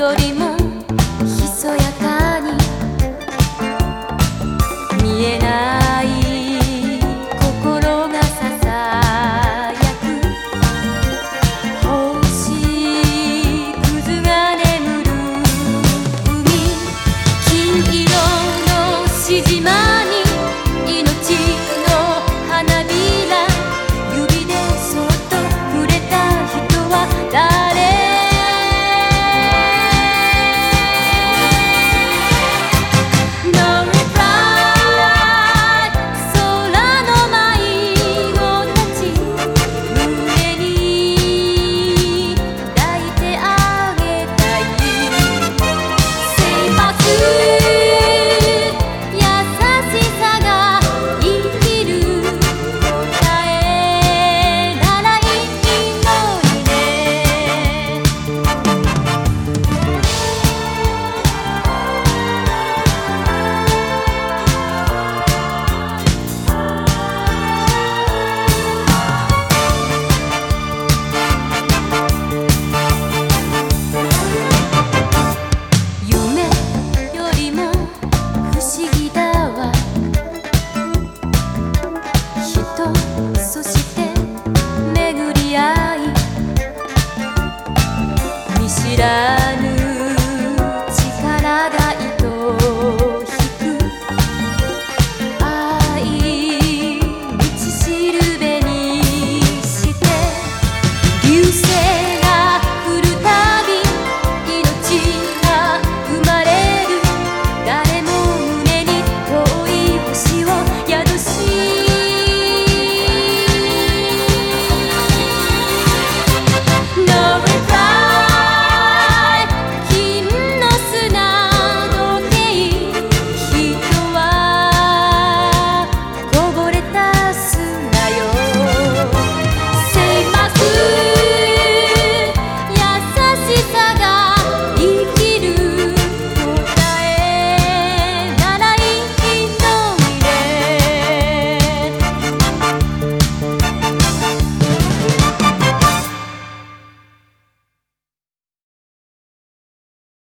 lloré